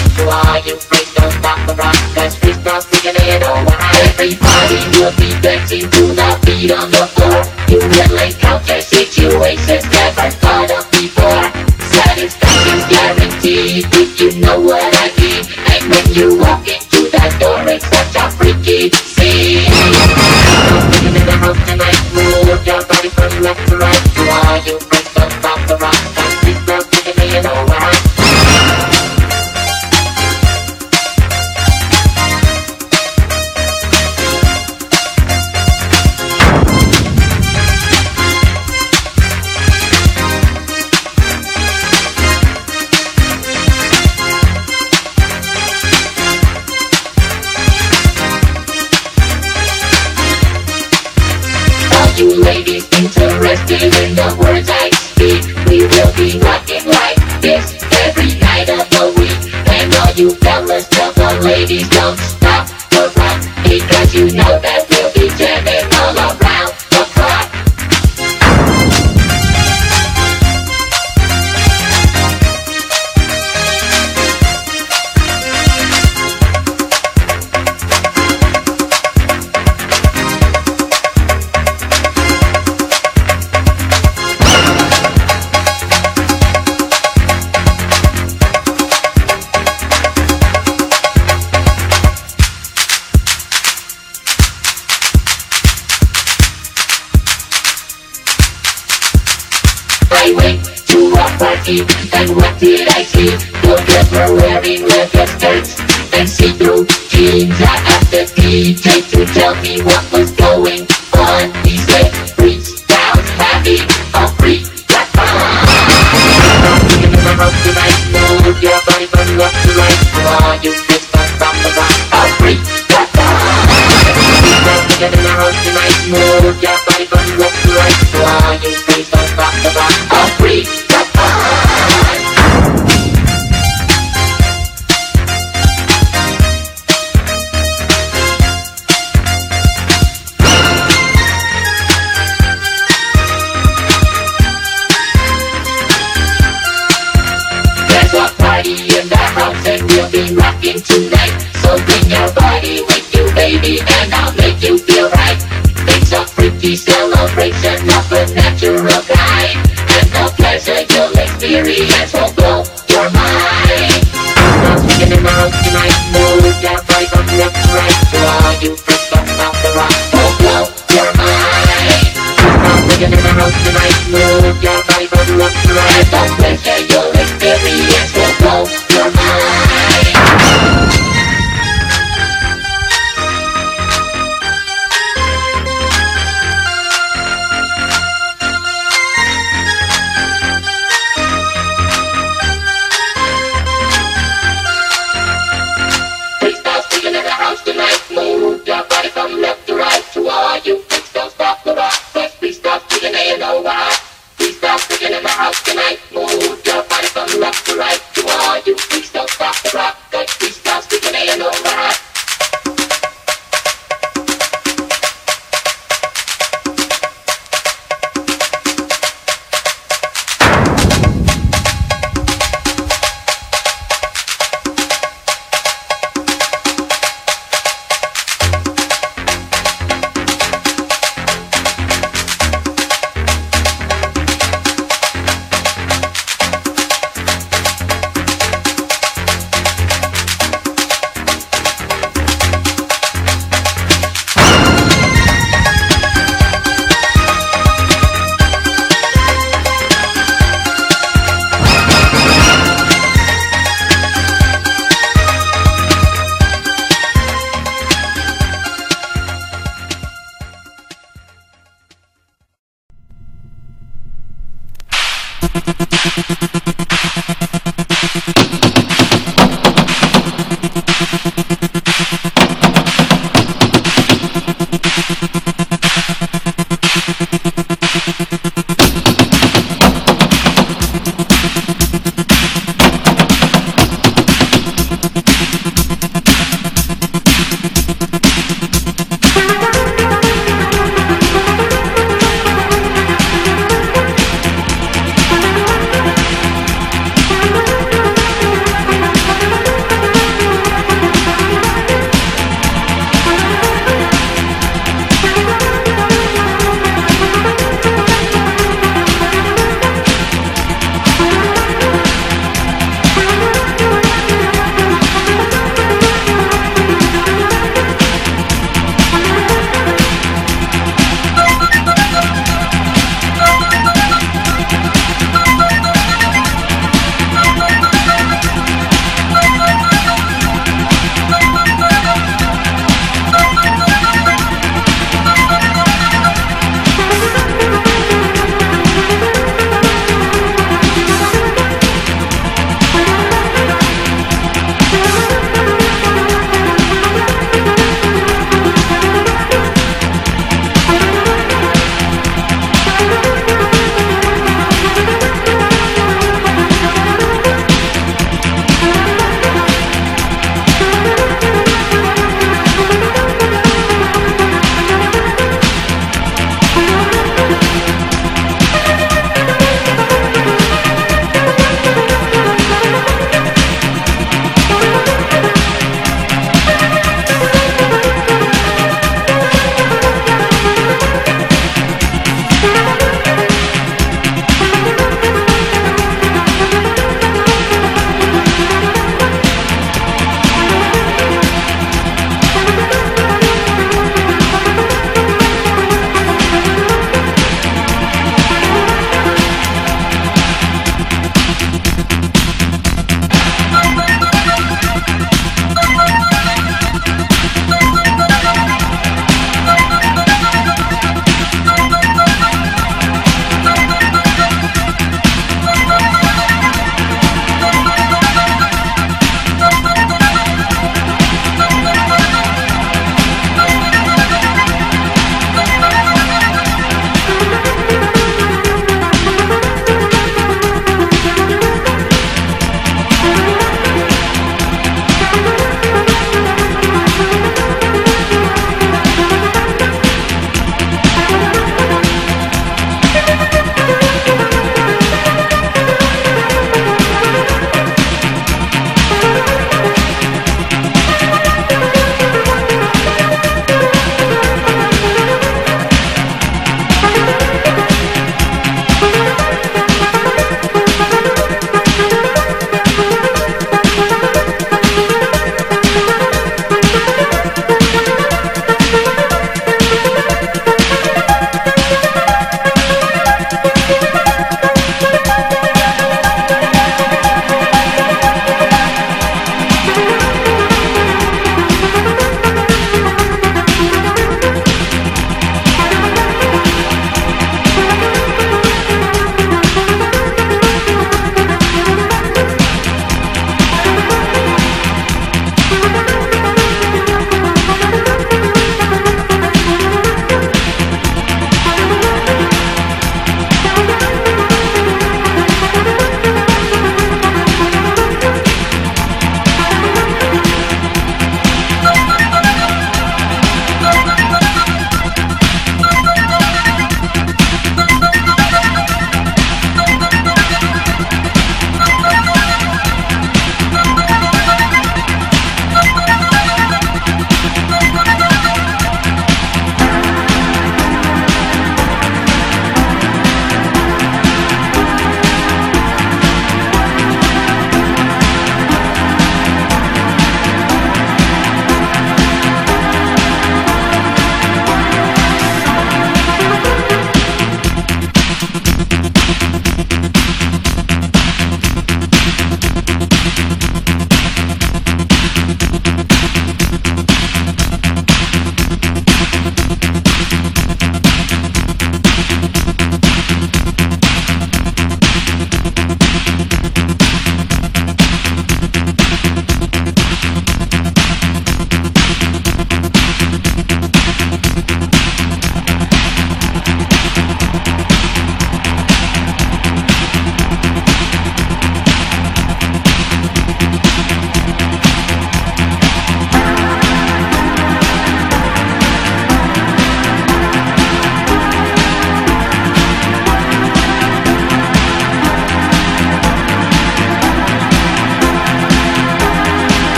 right. To you don't stop the rock. That's freaks, stop singing, you know we're. Everybody will be dancing to the beat on the floor. You will encounter situations never thought of before. Satisfaction's guaranteed if you know what I mean. And when you walk into that door, it's such a freaky scene. In the tonight, move your body from left to right. To all you freaks, don't the rock. In the words I speak We will be rocking like this every night of the week And all you fellas tell the ladies don't stop the rock Because you know that wearing leather skirts and see-through jeans. I asked the DJ to tell me what was going on. He said, freestyle's having a freak the house tonight, move your body from left to right. All you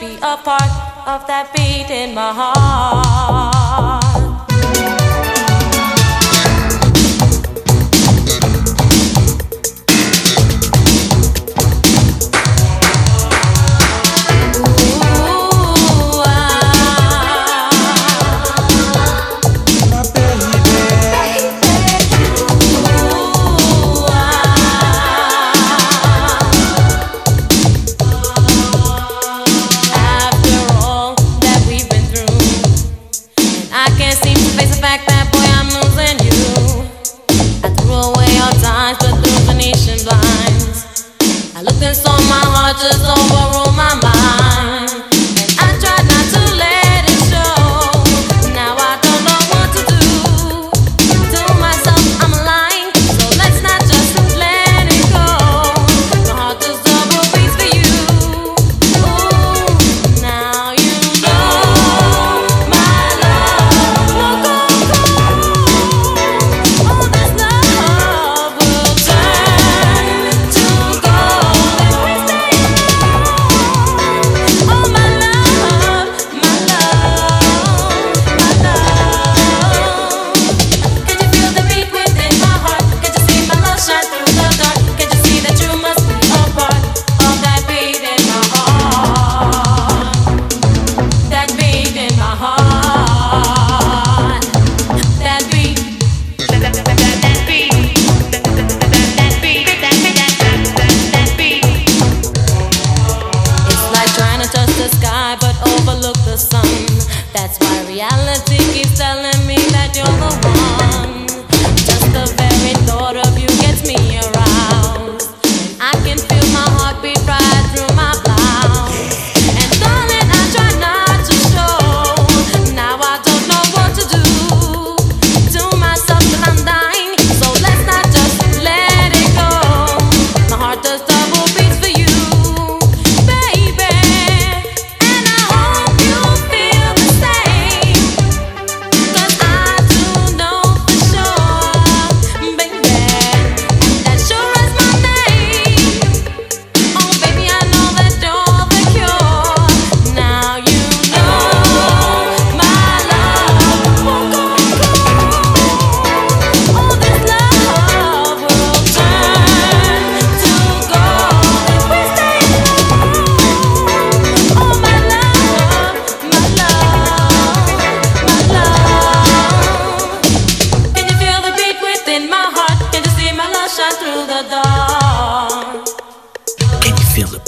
be a part of that beat in my heart?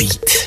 beat.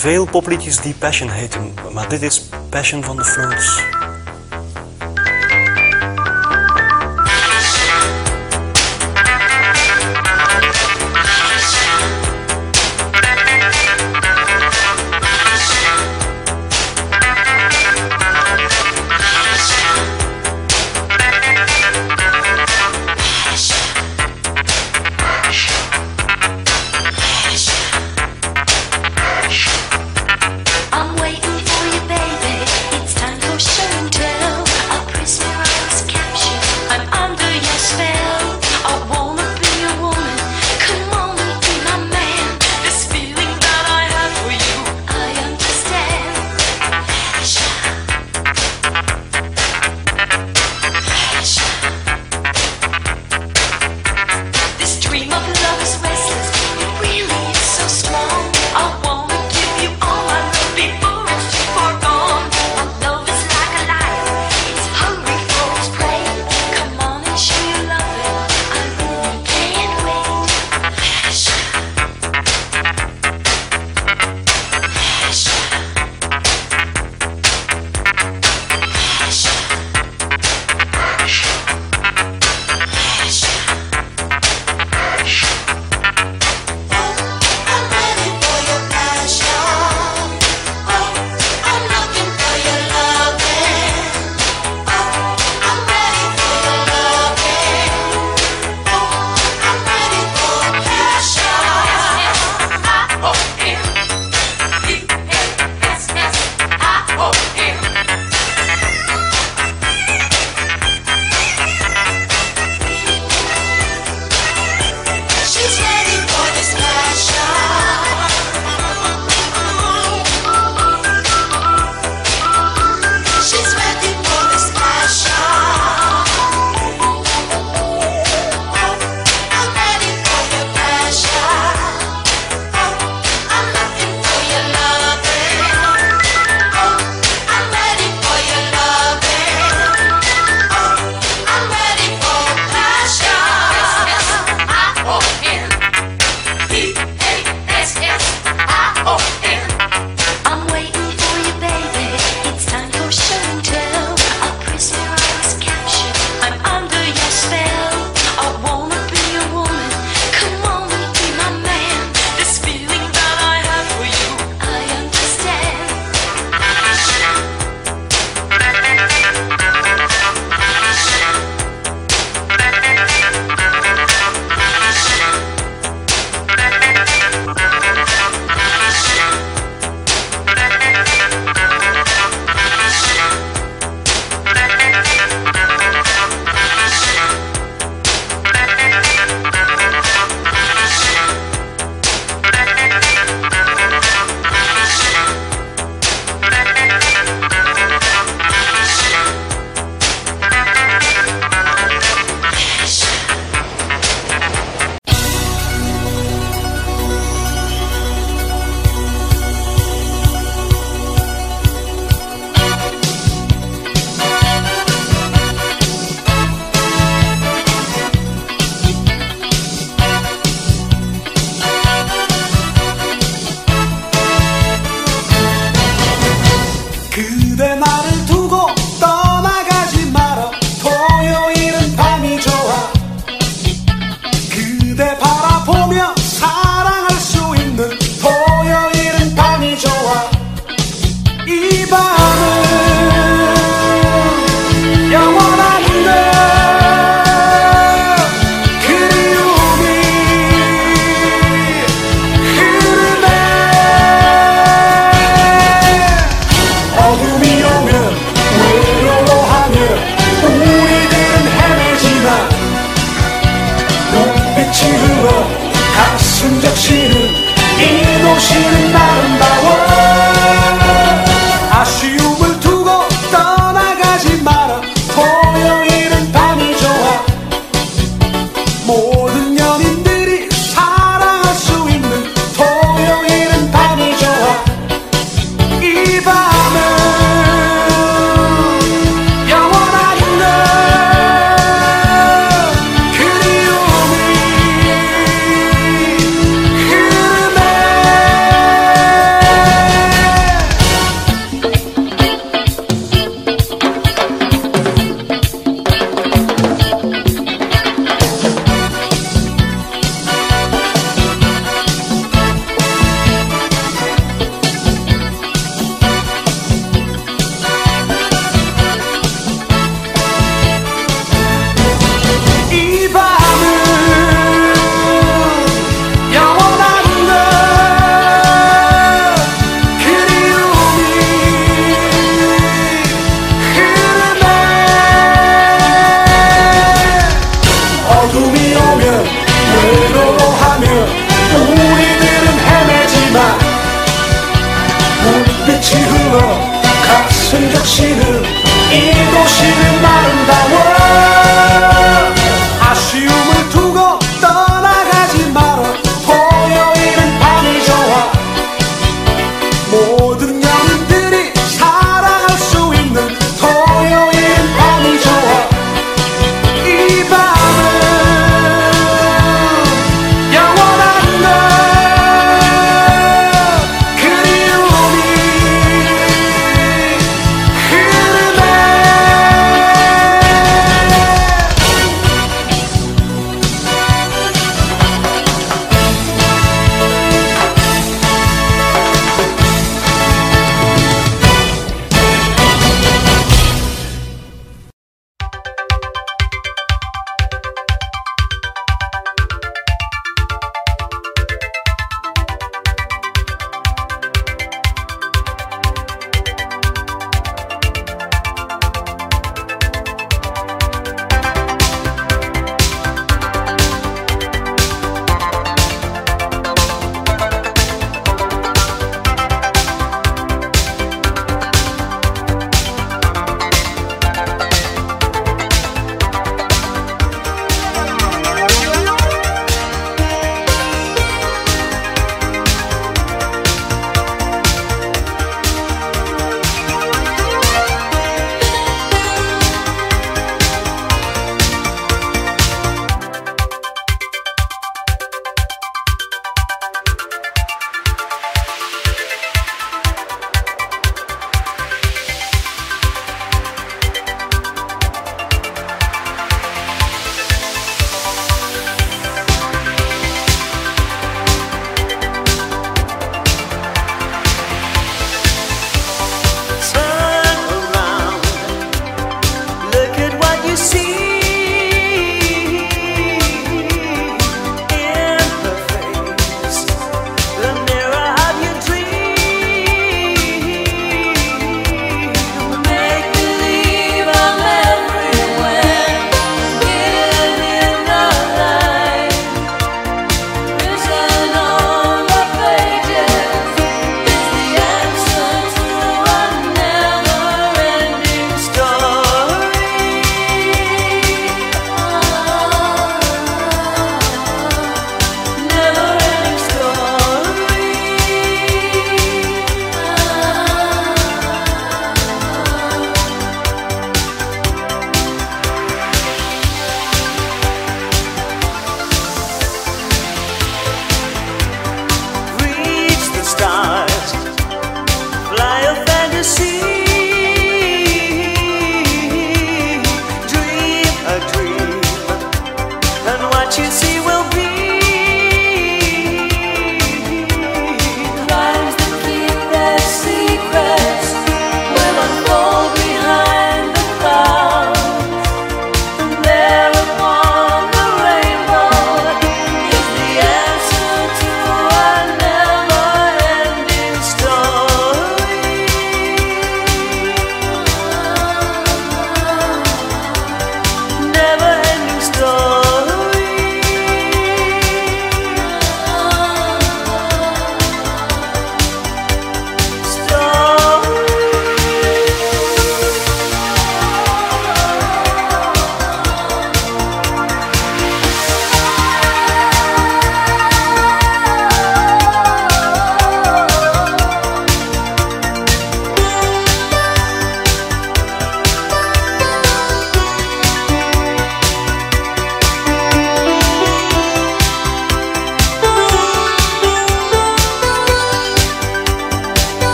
veel popliedjes die Passion heten, maar dit is Passion van de Flirts.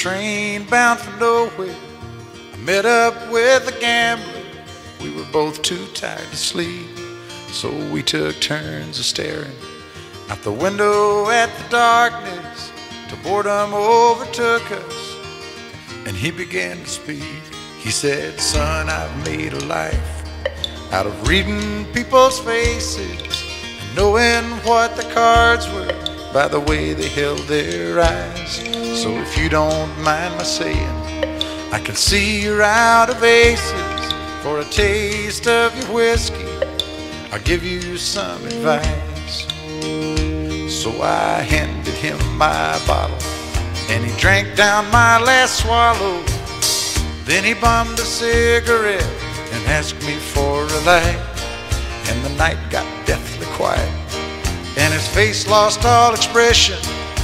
Train bound for nowhere. I met up with a gambler. We were both too tired to sleep, so we took turns of staring out the window at the darkness till boredom overtook us. And he began to speak. He said, Son, I've made a life out of reading people's faces and knowing what the cards were by the way they held their eyes. So if you don't mind my saying, I can see you're out of aces for a taste of your whiskey. I'll give you some advice. So I handed him my bottle, and he drank down my last swallow. Then he bummed a cigarette and asked me for a light, and the night got deathly quiet, and his face lost all expression.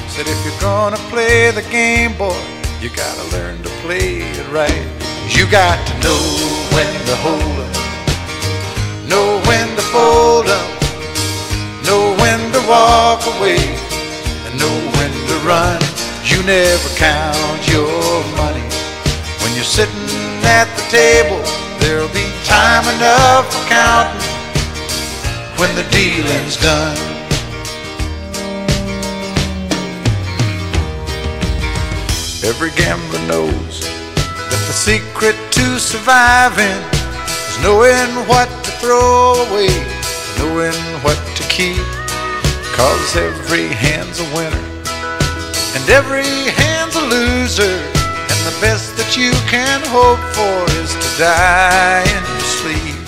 Said, if you're gonna play the game, boy, you gotta learn to play it right. You got to know when to hold up, know when to fold up, know when to walk away, and know when to run. You never count your money when you're sitting at the table. There'll be time enough for counting when the dealing's done. Every gambler knows that the secret to surviving is knowing what to throw away, knowing what to keep. Cause every hand's a winner and every hand's a loser. And the best that you can hope for is to die in your sleep.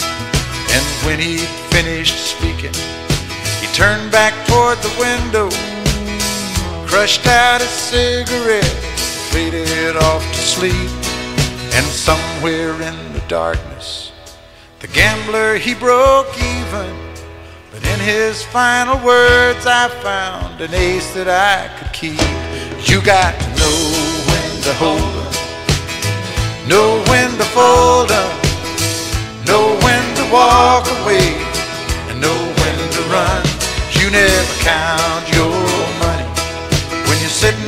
And when he finished speaking, he turned back toward the window, crushed out a cigarette, faded off to sleep. And somewhere in the darkness, the gambler he broke even. But in his final words, I found an ace that I could keep. You got to know when to hold up, know when to fold up, know when to walk away, and know when to run. You never count your money when you're sitting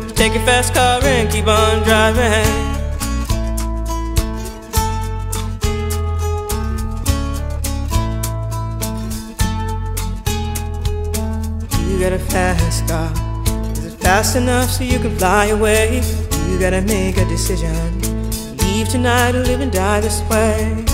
Take your fast car and keep on driving. You got a fast car. Is it fast enough so you can fly away. You gotta make a decision. Leave tonight or live and die this way.